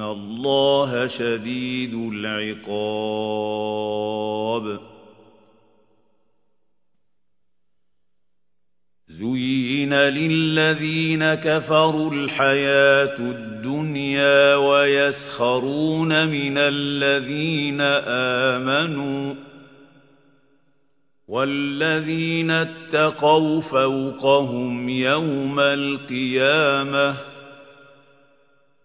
الله شديد العقاب زين للذين كفروا الحياة الدنيا ويسخرون من الذين آمنوا والذين اتقوا فوقهم يوم القيامة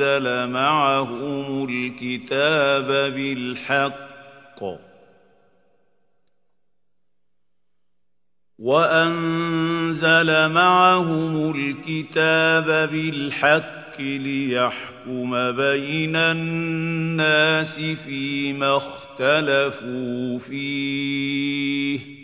وأنزل معهم الكتاب بالحق وأنزل معهم الكتاب بالحق ليحكم بين الناس فيما اختلفوا فيه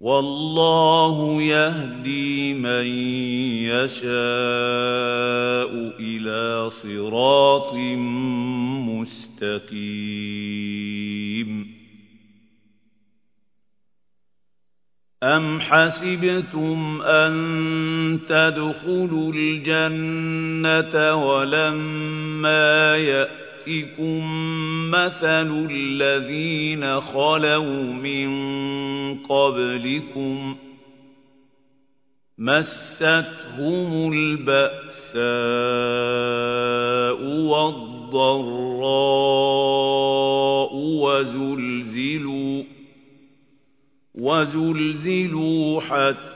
والله يهدي من يشاء إلى صراط مستقيم. أم حسبتم أن تدخلوا الجنة ولما يأتي يأتكم مثل الذين خلوا من قبلكم مستهم البأساء والضراء وزلزلوا وزلزلوا حتى